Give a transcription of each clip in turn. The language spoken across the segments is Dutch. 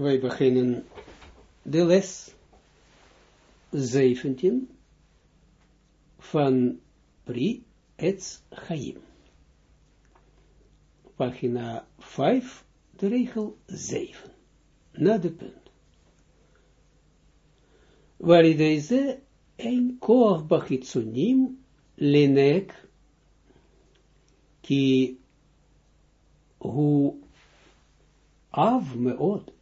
wij beginnen de les 17 van Pri Etz Chaim. Pagina 5, de regel 7. Na de punt. Waar deze een koach bachitsunim lenek ki hu av meod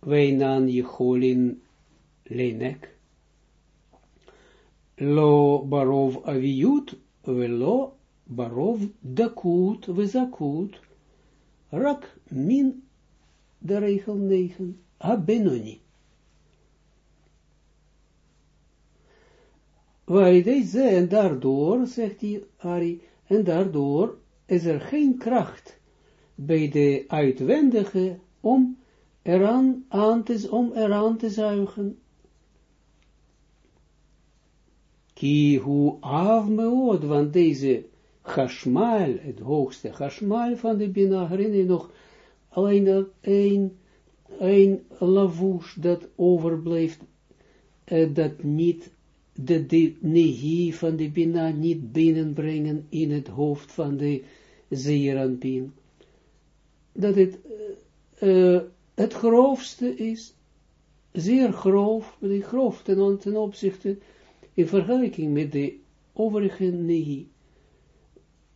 weinan Jecholin lenek, lo barov aviyut, velo barov dakut, vezakut, rak min, de regel 9, abenoni. Waar deze, en daardoor, zegt hij, Ari, en daardoor is er geen kracht bij de uitwendige om eraan aan te, om eraan te zuigen. Ki hu af meod, want deze chashmal, het hoogste chashmal van de Bina, herinner nog alleen een, een lavouche dat overblijft, uh, dat niet de, de nehi van de Bina niet binnenbrengen in het hoofd van de Zeeranpin. Dat het uh, het grofste is, zeer grof, de grof ten, ten opzichte, in vergelijking met de overige nehi.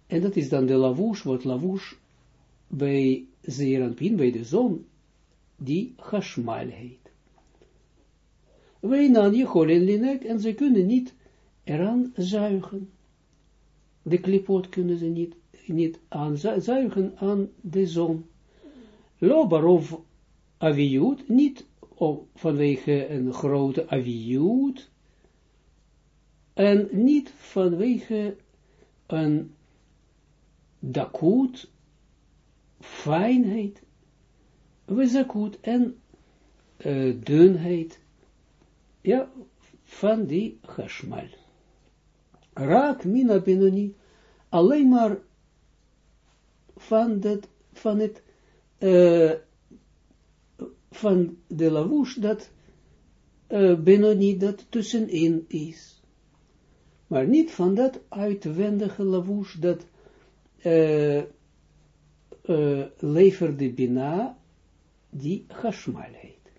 En dat is dan de lavouche, wat lavouche bij Zeranpin, bij de zon, die Hashmal heet. Wij nan je linek, en ze kunnen niet eraan zuigen. De klipot kunnen ze niet, niet aan zuigen aan de zon. Lo aviut, niet vanwege een grote aviut, en niet vanwege een dakut, fijnheid, wezakut en uh, dunheid, ja, van die chashmal. Raak mina benoni, alleen maar van, dat, van het uh, van de lavouche dat uh, Benoni dat tussenin is. Maar niet van dat uitwendige lavouche dat uh, uh, leverde Bina die Hashmal heet.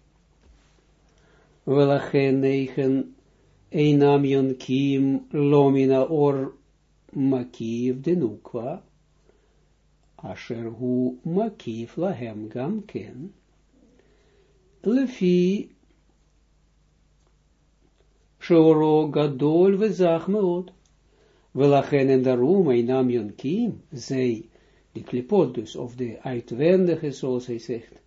Welachen negen Einam Yonkim Lomina Or Makiv Denukwa Asher Hu Makiv Lahem Gam Ken Lefi Shoro Gadol Vezach Meot. Welachen en daarom, Einam Yonkim, zij, de klipot dus, of de uitwendige, zoals hij zegt,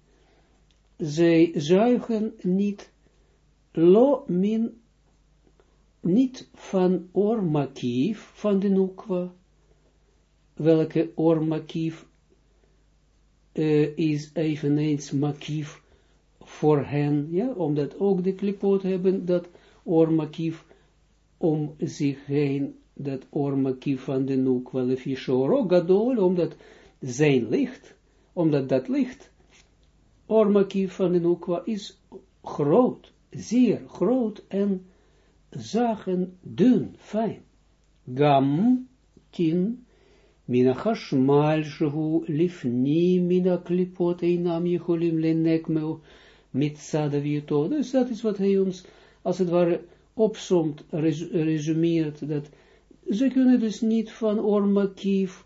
zij zuigen niet, lo min, niet van ormakief, van de nukwa, welke ormakief is eveneens makief voor hen, ja, omdat ook de klipot hebben dat oormakief om zich heen, dat oormakief van de noek, wel een gadol, omdat zijn licht, omdat dat licht, oormakief van de noekwa is groot, zeer groot en zagen dun, fijn. Gam, tin, chashmal, shehu lifni, mina klipot, einam jecholim lenek meo, mitzadavieto. Dus dat is wat hij ons, als het ware, opsomt, resumeert, dat ze kunnen dus niet van ormakief,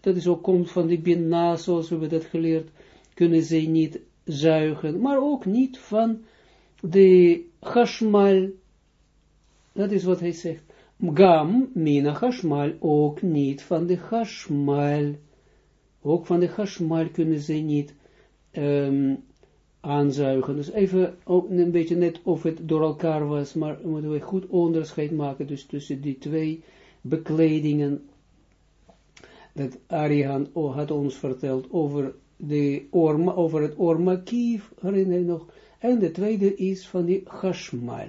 dat is ook komt van de binna, zoals we hebben dat geleerd, kunnen ze niet zuigen, maar ook niet van de chashmal, dat is wat hij zegt, gam, mina chashmal, ook niet van de chashmal, ook van de chashmal kunnen ze niet um, aanzuigen. Dus even een beetje net of het door elkaar was, maar moeten we goed onderscheid maken dus tussen die twee bekledingen dat Arihan had ons verteld over, de orma, over het ormakief, herinner je nog, en de tweede is van die chashmal.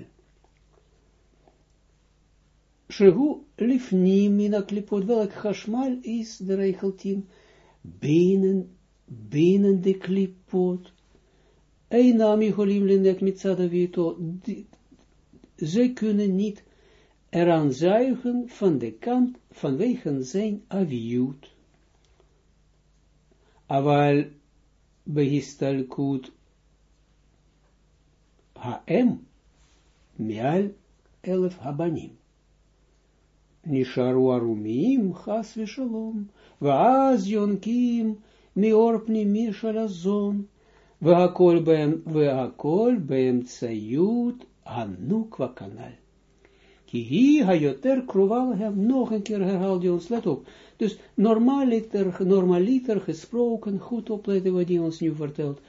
Shehu lifni mina klipot, welk chashmal is de regel 10, binnen, binnen de klipot, Einami holim linek mitzadavito, ze kunnen niet eraan van de kant, vanwege zijn aviut. Aval behistalkut haem mial elf habanim. Nisharu arumim chas vishalom, vaaz Veakol ben, veakol ben tsayut hanukwa kanal. Kihi hayoter kruval hem, nog een keer herhaalt hij ons, let op. Dus normaliter, normaliter gesproken, goed opletten wat hij ons nu vertelt,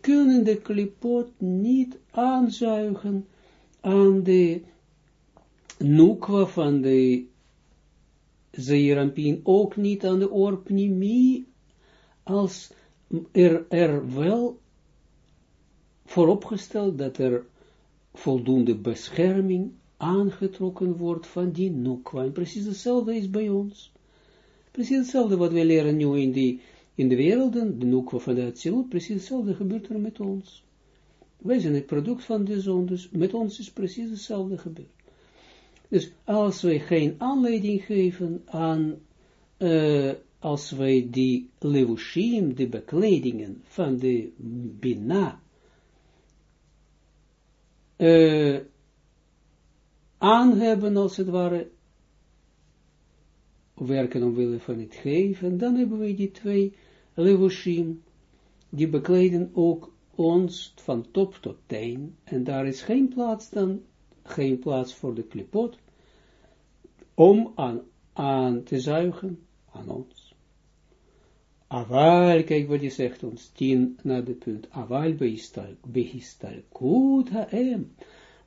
kunnen de klipot niet aanzuigen aan de nukwa van de zeerampien, ook niet aan de orpnimi als er, er wel vooropgesteld dat er voldoende bescherming aangetrokken wordt van die nukwa. En precies hetzelfde is bij ons. Precies hetzelfde wat we leren nu in, die, in de wereld, de nukwa van de Atsilut, precies hetzelfde gebeurt er met ons. Wij zijn het product van de zon, dus met ons is precies hetzelfde gebeurd. Dus als wij geen aanleiding geven aan, uh, als wij die levushim, de bekledingen van de bina, uh, aan hebben, als het ware, werken omwille van het geven, dan hebben we die twee levushim, die bekleden ook ons van top tot teen, en daar is geen plaats dan, geen plaats voor de klipot, om aan, aan te zuigen aan ons. Aval, kijk wat je zegt ons, tien naar de punt, aval behistal, kut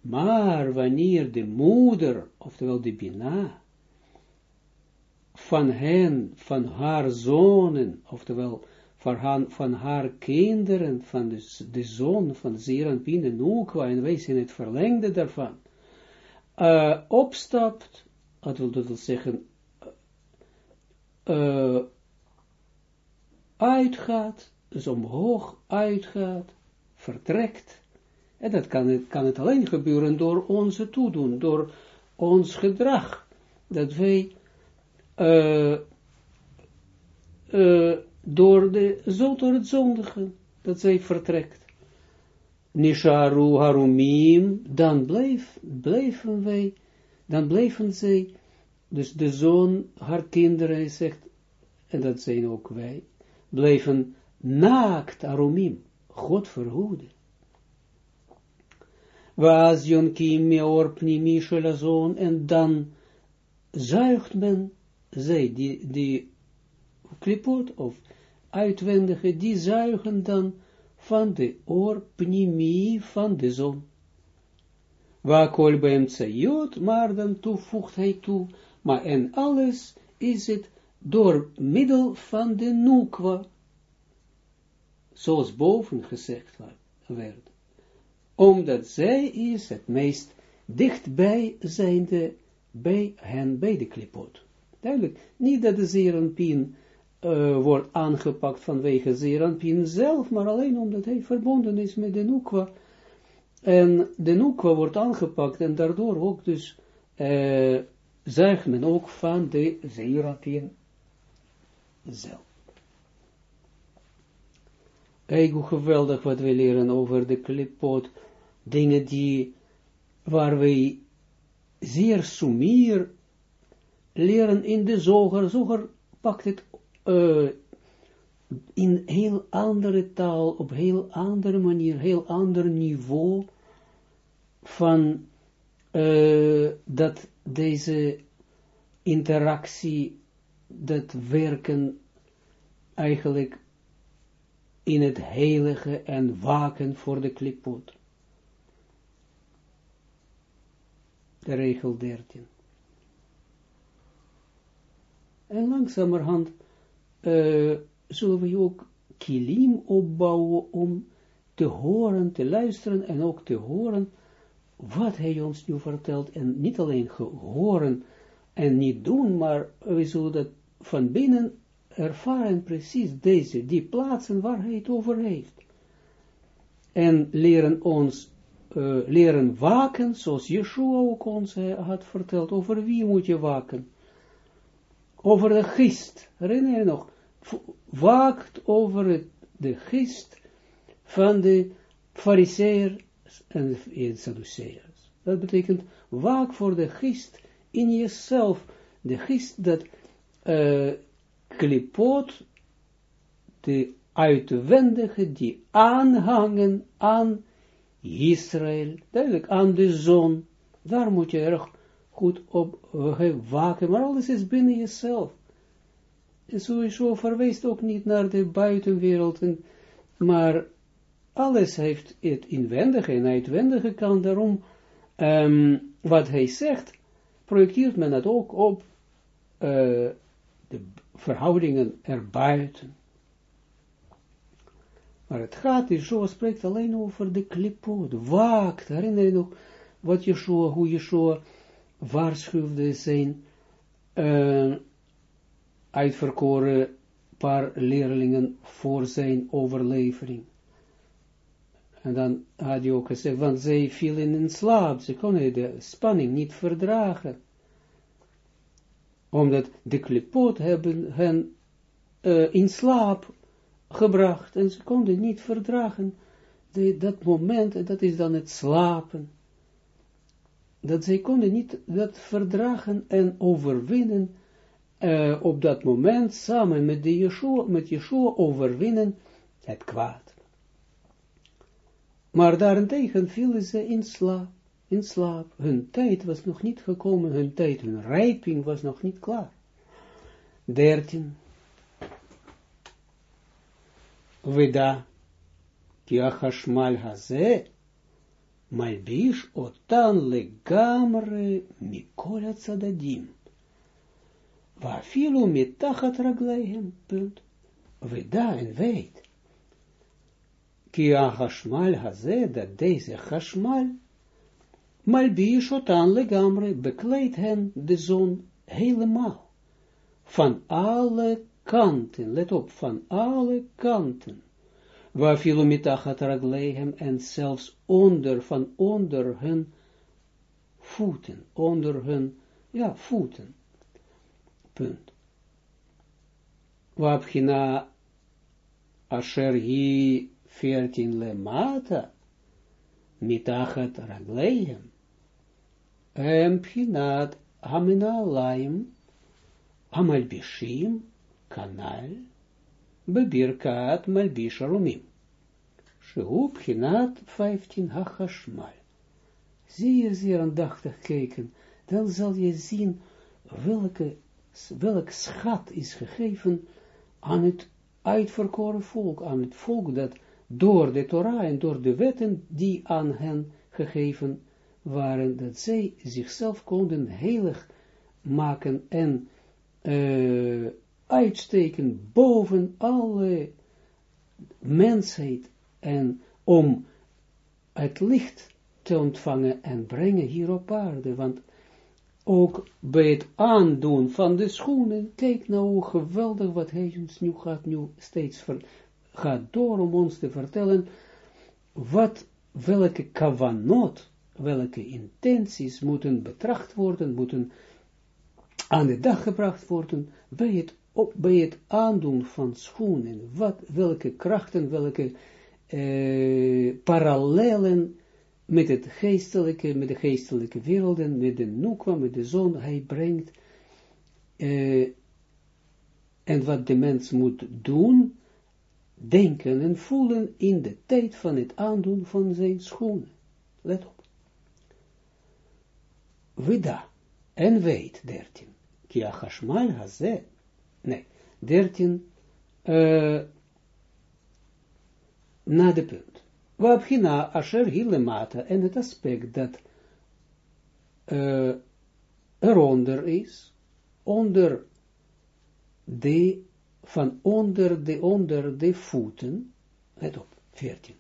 maar wanneer de moeder, oftewel de Bina, van hen, van haar zonen, oftewel van haar, van haar kinderen, van de, de zoon van Zeranpin en Nukwa, en wij zijn het verlengde daarvan, uh, opstapt, dat wil dat zeggen, uh, uitgaat, dus omhoog uitgaat, vertrekt, en dat kan kan het alleen gebeuren door onze toedoen, door ons gedrag. Dat wij uh, uh, door, de, zo door het zondigen, dat zij vertrekt. Nisharu harumim, dan blijf, blijven wij, dan blijven zij, dus de zoon, haar kinderen, zegt, en dat zijn ook wij, blijven naakt harumim, God verhoeden. Was jonkim meor pnimi shelazon, en dan zuigt men, zij, die, die klipot, of uitwendige, die zuigen dan van de oor pnimi van de zon. Waar kol bij hem maar dan toevoegt hij toe, maar en alles is het door middel van de nukwa, zoals boven gezegd werd omdat zij is het meest dichtbij zijnde bij hen, bij de klipot. Duidelijk, niet dat de zeeranpien uh, wordt aangepakt vanwege zeeranpien zelf, maar alleen omdat hij verbonden is met de nukwa. En de nukwa wordt aangepakt en daardoor ook dus uh, men ook van de zeeranpien zelf. Kijk hoe geweldig wat we leren over de klipot dingen die, waar wij zeer sumier leren in de zoger, zoger pakt het uh, in heel andere taal, op heel andere manier, heel ander niveau van uh, dat deze interactie, dat werken eigenlijk in het heilige en waken voor de klipot. de regel 13. En langzamerhand uh, zullen we ook kilim opbouwen om te horen, te luisteren en ook te horen wat hij ons nu vertelt. En niet alleen horen en niet doen, maar we zullen dat van binnen ervaren precies deze, die plaatsen waar hij het over heeft. en leren ons, uh, leren waken, zoals Yeshua ook ons had verteld, over wie moet je waken? Over de gist, herinner je nog, waakt over de gist van de fariseer en, en Sadduceërs. Dat betekent, waak voor de gist in jezelf, de gist dat uh, klipot, de uitwendige, die aanhangen aan Israël, duidelijk, aan de zon. Daar moet je erg goed op waken, maar alles is binnen jezelf. En sowieso verwijst ook niet naar de buitenwereld, maar alles heeft het inwendige en uitwendige kant, daarom um, wat hij zegt, projecteert men het ook op de verhoudingen erbuiten. Maar het gaat, Yeshua spreekt alleen over de klipot, waakt, herinner je nog wat Yeshua, hoe Yeshua waarschuwde zijn uh, uitverkoren paar leerlingen voor zijn overlevering. En dan had hij ook gezegd, want zij vielen in slaap, ze konden de spanning niet verdragen. Omdat de klipot hebben hen uh, in slaap gebracht en ze konden niet verdragen dat moment, en dat is dan het slapen. Dat zij konden niet dat verdragen en overwinnen uh, op dat moment samen met, de met Yeshua overwinnen het kwaad. Maar daarentegen vielen ze in slaap, in. Hun tijd was nog niet gekomen, hun tijd, hun rijping was nog niet klaar. 13. Veda, ki achashmal haze, malbish otan legamre mikol tzadadim. Vafilu mitachat ragleihem, punt. Veda en weet. Ki hashmal haze, dat deze hashmal, malbish otan legamre, bekleedt hen de zon helemaal. Van alle kanten, let op, van alle kanten. Waar filomitachat ragleihem en zelfs onder, van onder hun voeten, onder hun, ja, voeten. Punt. Wapchina asher hi veertien lemata, mitachat ragleihem, em pchinat haminalaim, amalbishim, kanal, bebirkat malbish arumim. Shehu pchinat 15 hachashmal. Zie je zeer aandachtig kijken, dan zal je zien welke, welk schat is gegeven aan het uitverkoren volk, aan het volk dat door de Torah en door de wetten die aan hen gegeven waren, dat zij zichzelf konden heilig maken en uh, uitsteken boven alle mensheid en om het licht te ontvangen en brengen hier op aarde, want ook bij het aandoen van de schoenen, kijk nou hoe geweldig wat hij ons nu gaat, nu steeds gaat door om ons te vertellen, wat, welke kavanot, welke intenties moeten betracht worden, moeten aan de dag gebracht worden bij het op, bij het aandoen van schoenen, wat, welke krachten, welke eh, parallellen met het geestelijke, met de geestelijke werelden, met de noekwa, met de zon, hij brengt, eh, en wat de mens moet doen, denken en voelen in de tijd van het aandoen van zijn schoenen. Let op. Vida, en weet, dertien, kia hashmal hazet, Nee, 13 uh, na de punt. Wabhina asher hilemata en het aspect dat uh, eronder is, onder de, van onder de, onder de voeten, let op, 14.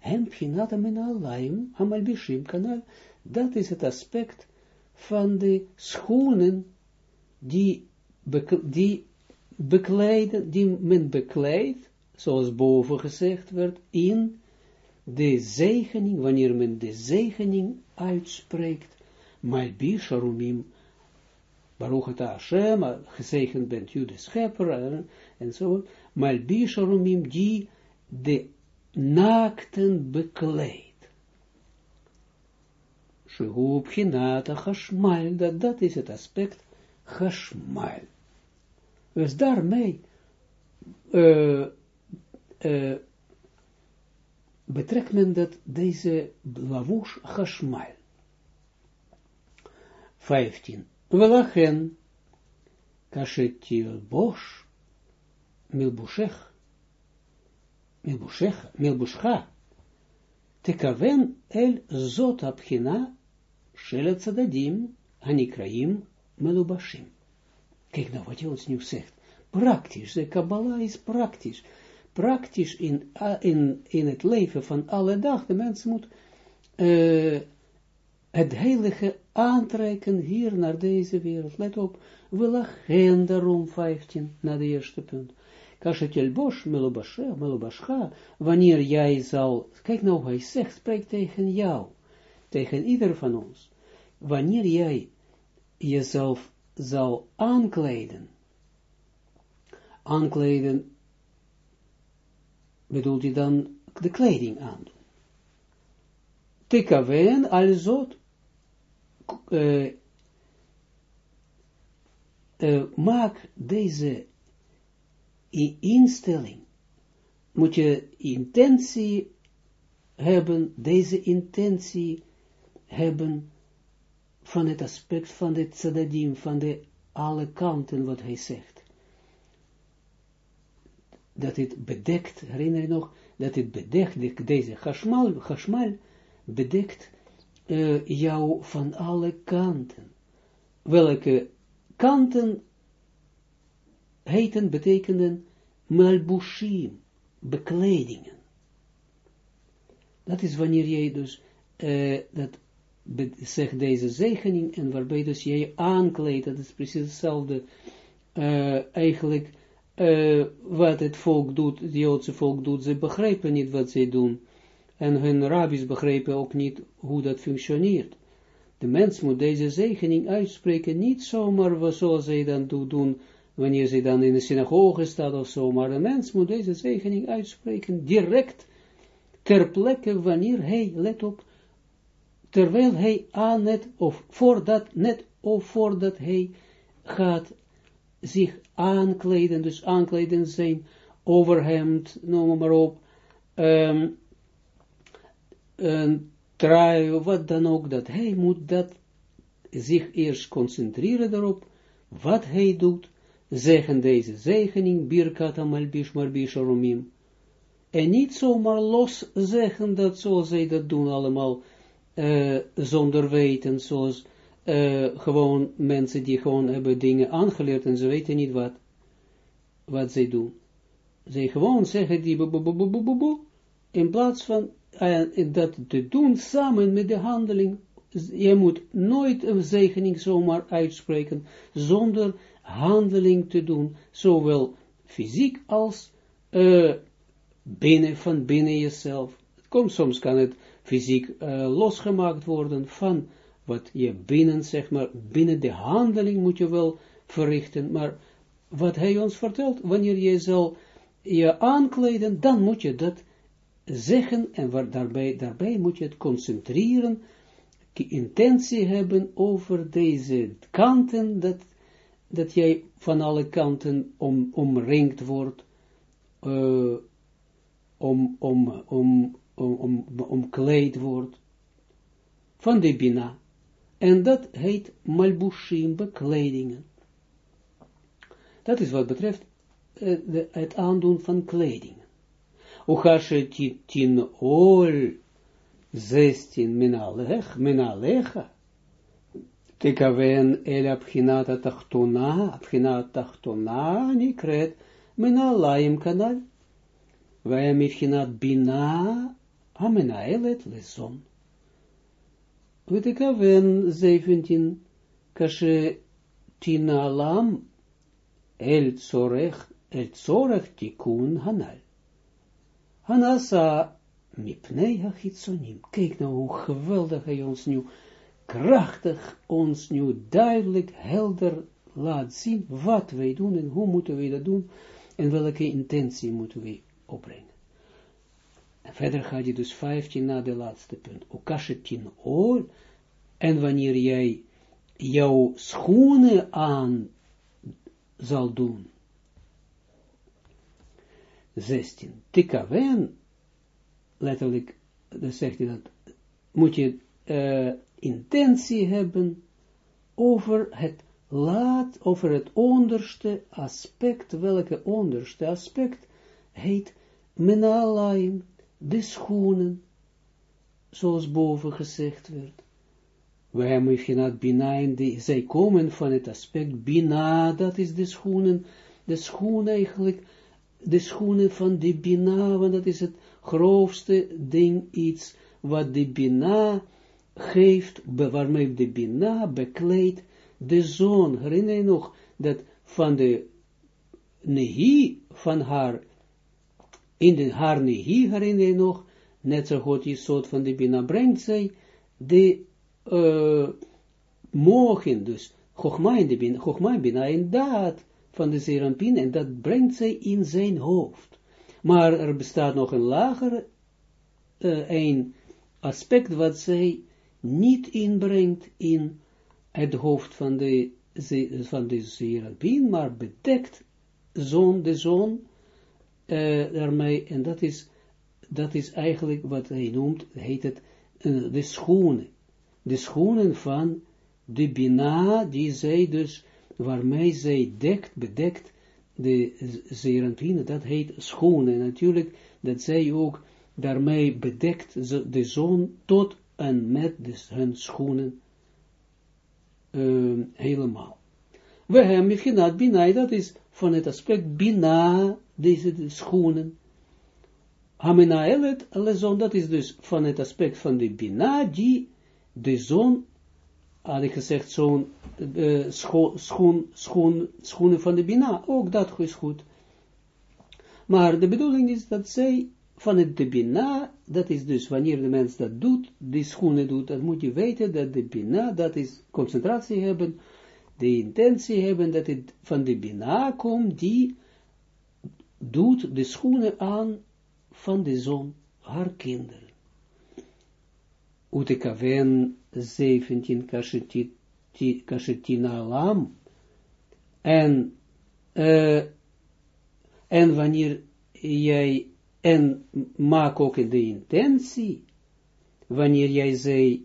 En pchinata min alaim, amalbishim kanal, dat is het aspect van de schoenen die, die bekleiden, die men bekleidt, zoals boven gezegd werd, in de zegening, wanneer men de zegening uitspreekt, Malbi Sharumim, Baruch het Hashem, gezegend bent u de schepper, en zo, Malbi Sharumim, die de naakten bekleedt. Chashmal, dat, dat is het aspect Chashmal. Dus daarmee uh, uh, betrekt men dat deze lavush Chashmal. 15. Welachen kashetil bosh milbushech milbushech milbushcha tekaven el zot abchina Shele tzadadim, hanikraim, melubashim. Kijk nou wat je ons nu zegt. Praktisch, de Kabbalah is praktisch. Praktisch in, in, in het leven van alle dag. De mens moet uh, het heilige aantrekken hier naar deze wereld. Let op, we lachen daarom 15, naar de eerste punt. Kashetel bosh, melubascha, wanneer jij zal, kijk nou, hij zegt, spreek tegen jou tegen ieder van ons, wanneer jij jezelf zal aankleden, aankleden, bedoelt je dan de kleding aandoen. Tikaven alzot, uh, uh, maak deze instelling, moet je intentie hebben, deze intentie hebben van het aspect van de tzadadim, van de alle kanten wat hij zegt. Dat het bedekt, herinner je nog, dat het bedekt, deze chashmal, bedekt uh, jou van alle kanten. Welke kanten heten, betekenen malbushim, bekledingen. Dat is wanneer jij dus, uh, dat zegt deze zegening, en waarbij dus jij aankleedt, dat is precies hetzelfde, uh, eigenlijk, uh, wat het volk doet, het Joodse volk doet, ze begrijpen niet wat zij doen, en hun rabbis begrijpen ook niet hoe dat functioneert. De mens moet deze zegening uitspreken, niet zomaar zoals zij dan doen, wanneer zij dan in de synagoge staat of zo, maar de mens moet deze zegening uitspreken, direct, ter plekke, wanneer hij, let op, terwijl hij aan het, of voordat, net of voordat hij gaat zich aankleden, dus aankleden zijn overhemd, noem maar op, um, een trui, wat dan ook, dat hij moet dat zich eerst concentreren daarop, wat hij doet, zeggen deze zegening, Birkat Amalbish Marbish Arumim, en niet zomaar los zeggen dat zoals zij dat doen allemaal, uh, zonder weten, zoals uh, gewoon mensen die gewoon hebben dingen aangeleerd en ze weten niet wat, wat zij doen. Zij gewoon zeggen die bo in plaats van uh, dat te doen samen met de handeling. Je moet nooit een zegening zomaar uitspreken, zonder handeling te doen, zowel fysiek als binnen, van binnen jezelf. Komt, soms kan het fysiek uh, losgemaakt worden van wat je binnen, zeg maar, binnen de handeling moet je wel verrichten, maar wat hij ons vertelt, wanneer je zal je aankleden, dan moet je dat zeggen, en waar, daarbij, daarbij moet je het concentreren, intentie hebben over deze kanten, dat, dat jij van alle kanten om, omringd wordt, uh, om, om, om, om, omkleed wordt van de Bina. En dat heet Malbushim, bekledingen. Dat is wat betreft uh, de, het aandoen van kleding. Uchashe tin ol zestin minalech, minalecha. Tikaven el abchinata tachtona, abchinata tachtona, nikret, minalaim kanal. Wij mifchinat bina Amenaelet leson. Wetikaven 17, kashe tina lam el tzorech, el tzorech tikun hanal. Hanasa Mipnei hachitzonim. Kijk nou hoe geweldig hij ons nu, krachtig ons nu duidelijk, helder laat zien wat wij doen en hoe moeten wij dat doen en welke intentie moeten wij opbrengen. Verder gaat je dus 15 naar de laatste punt. Ukashetin oor. En wanneer jij jouw schoenen aan zal doen. 16. Tikaven, letterlijk, dan zegt hij dat, moet je uh, intentie hebben over het laat, over het onderste aspect, welke onderste aspect heet menalaim, de schoenen, zoals boven gezegd werd. We hebben Mifhinat Bina, zij komen van het aspect Bina, dat is de schoenen, de schoenen eigenlijk, de schoenen van de Bina, want dat is het grootste ding, iets wat de Bina geeft, waarmee de Bina bekleedt de zon. Herinner je nog dat van de Nehi, van haar, in de haar Nehi, herinner je nog, net zo goed je soort van de Bina brengt zij, de mogen, dus Chogma in de Bina, Bina in dat van de Serampin, en dat brengt zij in zijn hoofd. Maar er bestaat nog een lager, uh, een aspect wat zij niet inbrengt in het hoofd van de, van de Serampin, maar bedekt zon, de zon, uh, daarmee, en dat is, dat is eigenlijk wat hij noemt, heet het, uh, de schoenen de schoenen van de Bina, die zij dus, waarmee zij dekt, bedekt, de Zeranpine, dat heet schoenen. Natuurlijk, dat zij ook daarmee bedekt de zon tot en met dus hun schoenen uh, helemaal. We hebben Bina, dat is van het aspect Bina, deze de schoenen. Elet, zon, dat is dus van het aspect van de Bina, die de zon, had ik gezegd, zo'n scho schoen, schoen, schoenen van de Bina, ook dat is goed. Maar de bedoeling is dat zij van het de Bina, dat is dus wanneer de mens dat doet, die schoenen doet, dan moet je weten dat de Bina, dat is concentratie hebben, de intentie hebben dat het van de Bina komt, die doet de schoenen aan van de zon, haar kinderen. Utekaven 17 kashetina lam. En, uh, en wanneer jij, en maak ook de intentie, wanneer jij zij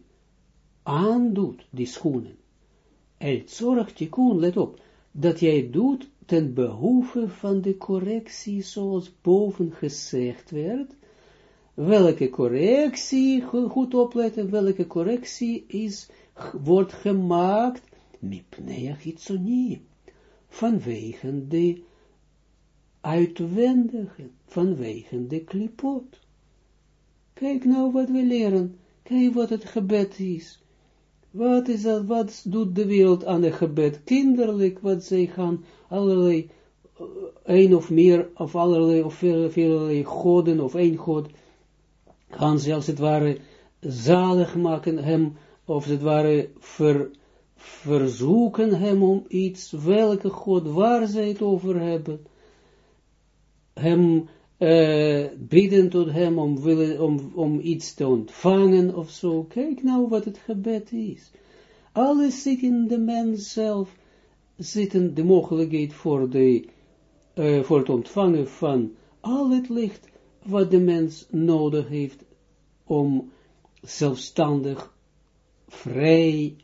aandoet, die schoenen. El zorg tikkun, let op, dat jij doet ten behoeve van de correctie, zoals boven gezegd werd, welke correctie, goed opletten, welke correctie is, wordt gemaakt, mipnea hitsonie, vanwege de uitwendige, vanwege de klipot. Kijk nou wat we leren, kijk wat het gebed is. Wat is dat, wat doet de wereld aan het gebed? Kinderlijk, wat zij gaan allerlei, eh, een of meer, of allerlei, of vele, vele goden, of één god, gaan ze als het ware zalig maken hem, of het ware ver, verzoeken hem om iets, welke God, waar zij het over hebben, hem uh, bidden tot hem om, willen, om, om iets te ontvangen of zo. Kijk nou wat het gebed is. Alles zit in de mens zelf, zitten de mogelijkheid voor, de, uh, voor het ontvangen van al het licht wat de mens nodig heeft om zelfstandig, vrij,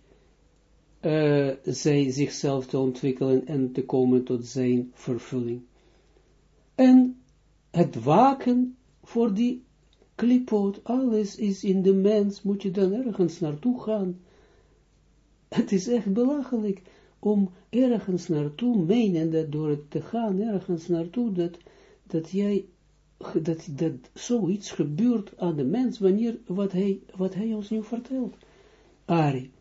uh, zij zichzelf te ontwikkelen en te komen tot zijn vervulling. En het waken voor die klipoot, alles is in de mens, moet je dan ergens naartoe gaan. Het is echt belachelijk om ergens naartoe, menen dat door het te gaan, ergens naartoe, dat, dat jij dat, dat zoiets gebeurt aan de mens, wanneer, wat hij, wat hij ons nu vertelt. Ari,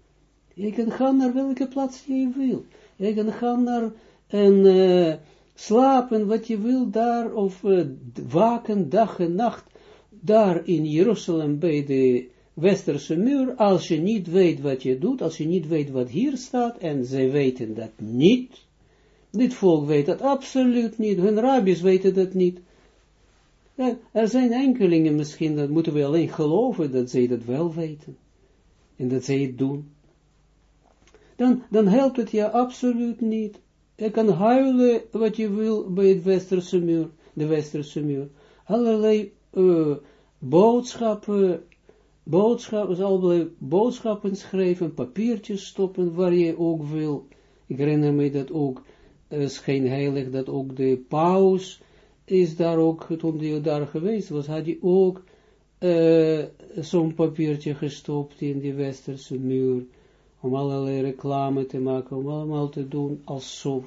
je kan gaan naar welke plaats je wil. Je kan gaan naar en uh, slapen wat je wil daar, of uh, waken dag en nacht, daar in Jeruzalem bij de westerse muur, als je niet weet wat je doet, als je niet weet wat hier staat, en zij weten dat niet, dit volk weet dat absoluut niet, hun rabbis weten dat niet. er zijn enkelingen misschien, dat moeten we alleen geloven dat zij dat wel weten, en dat zij het doen. Dan, dan helpt het je absoluut niet. Je kan huilen wat je wil bij het westerse muur, de westerse muur. Allerlei uh, boodschappen, boodschappen, allerlei boodschappen schrijven, papiertjes stoppen, waar je ook wil. Ik herinner me dat ook, uh, schijnheilig, dat ook de paus is daar ook, toen hij daar geweest was, had hij ook uh, zo'n papiertje gestopt in die westerse muur om allerlei reclame te maken, om allemaal te doen alsof.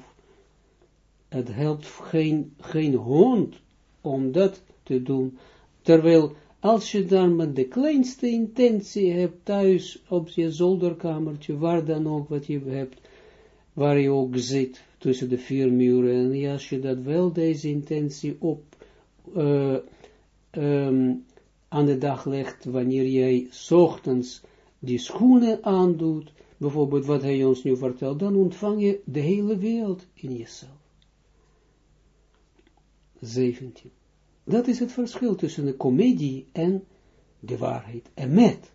Het helpt geen, geen hond om dat te doen, terwijl als je dan met de kleinste intentie hebt thuis op je zolderkamertje, waar dan ook wat je hebt, waar je ook zit, tussen de vier muren, en als je dat wel deze intentie op uh, um, aan de dag legt, wanneer jij ochtends die schoenen aandoet, bijvoorbeeld wat hij ons nu vertelt, dan ontvang je de hele wereld in jezelf. 17. Dat is het verschil tussen de komedie en de waarheid. En met.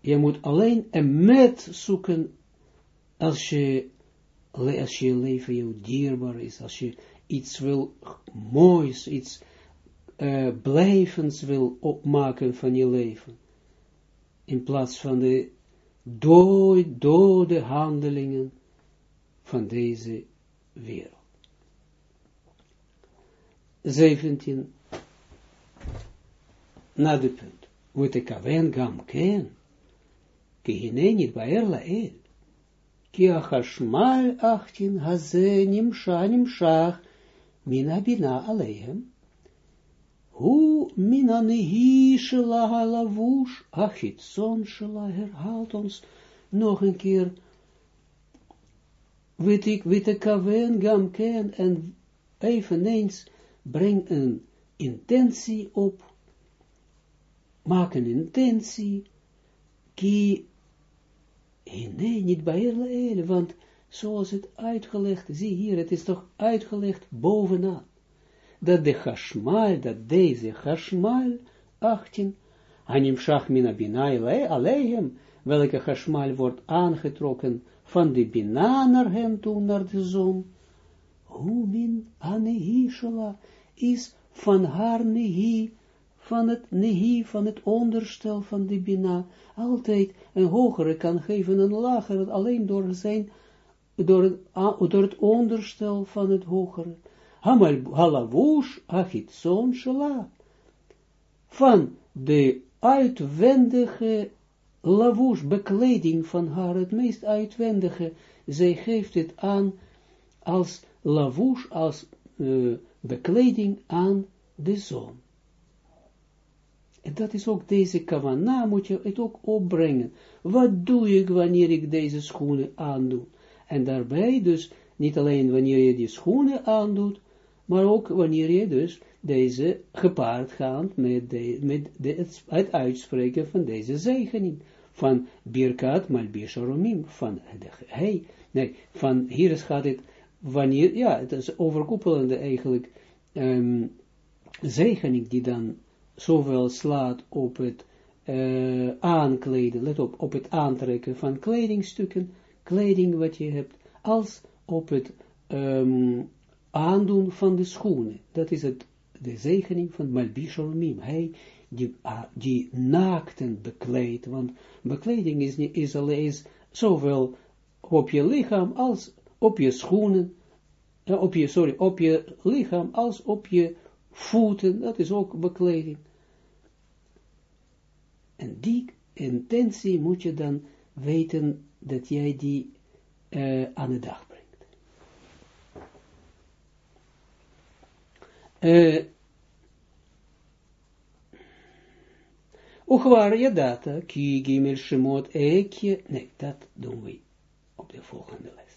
Je moet alleen een met zoeken als je, als je leven jou dierbaar is, als je iets wil moois, iets uh, blijvends wil opmaken van je leven. In plaats van de dode handelingen van deze wereld. 17. Na de punt. Wat ik aven gam ken. Ki hine niet baer lael. Ki achashmal achtin haze nimsha nimshach min abina aleihem. Hu mina nehi shela halavush, achitson shela herhaalt ons nog een keer, weet ik, weet ik kaven gam ken, en eveneens breng een intentie op, maak een intentie, ki, nee, niet bij hele, want zoals het uitgelegd, zie hier, het is toch uitgelegd bovenaan dat de chashmal, dat deze chashmal, 18, anim shach mina binai alehem, welke chashmal wordt aangetrokken van de bina naar hem toe, naar de zon, hoe min is van haar nehi, van het nehi, van het onderstel van de bina, altijd een hogere kan geven een lagere, alleen door zijn, door het onderstel van het hogere halavush achitson shela. Van de uitwendige lavush, bekleding van haar, het meest uitwendige, zij geeft het aan als lavush, als bekleding aan de zon. En dat is ook deze kavana, moet je het ook opbrengen. Wat doe ik wanneer ik deze schoenen aandoe? En daarbij dus, niet alleen wanneer je die schoenen aandoet, maar ook wanneer je dus deze gepaard gaat met, met de, het uitspreken van deze zegening, van Birkat Malbisharomim, van de, hey, nee, van hier gaat het, wanneer, ja, het is overkoepelende eigenlijk um, zegening die dan zowel slaat op het uh, aankleden, let op, op het aantrekken van kledingstukken, kleding wat je hebt, als op het um, aandoen van de schoenen. Dat is het, de zegening van Malbishalmim. Hij die, uh, die naakten bekleedt, want bekleding is, is alleen zowel op je lichaam als op je schoenen, uh, op je, sorry, op je lichaam als op je voeten, dat is ook bekleding. En die intentie moet je dan weten dat jij die uh, aan de dag brengt. Uchwar data, ki gimel shemot ekje, nee, dat doen we op de volgende les.